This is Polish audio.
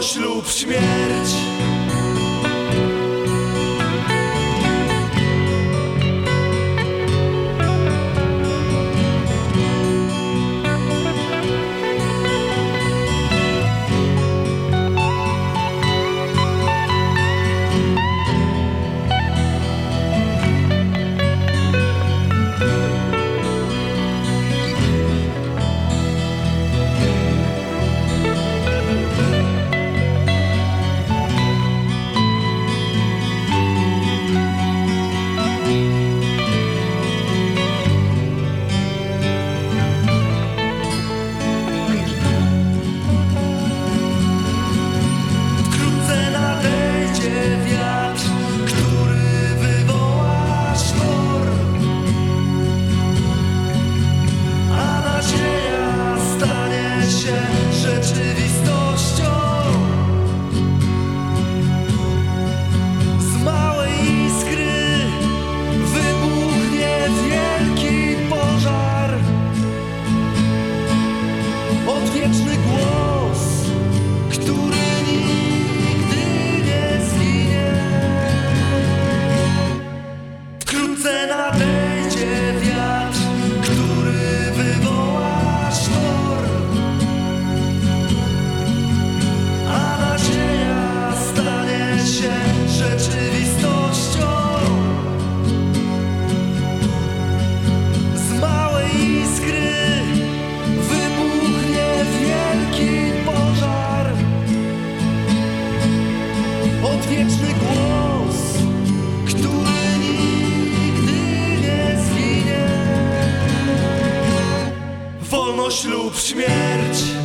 Wolność lub śmierć rzeczywistość zginie. Wolność lub śmierć.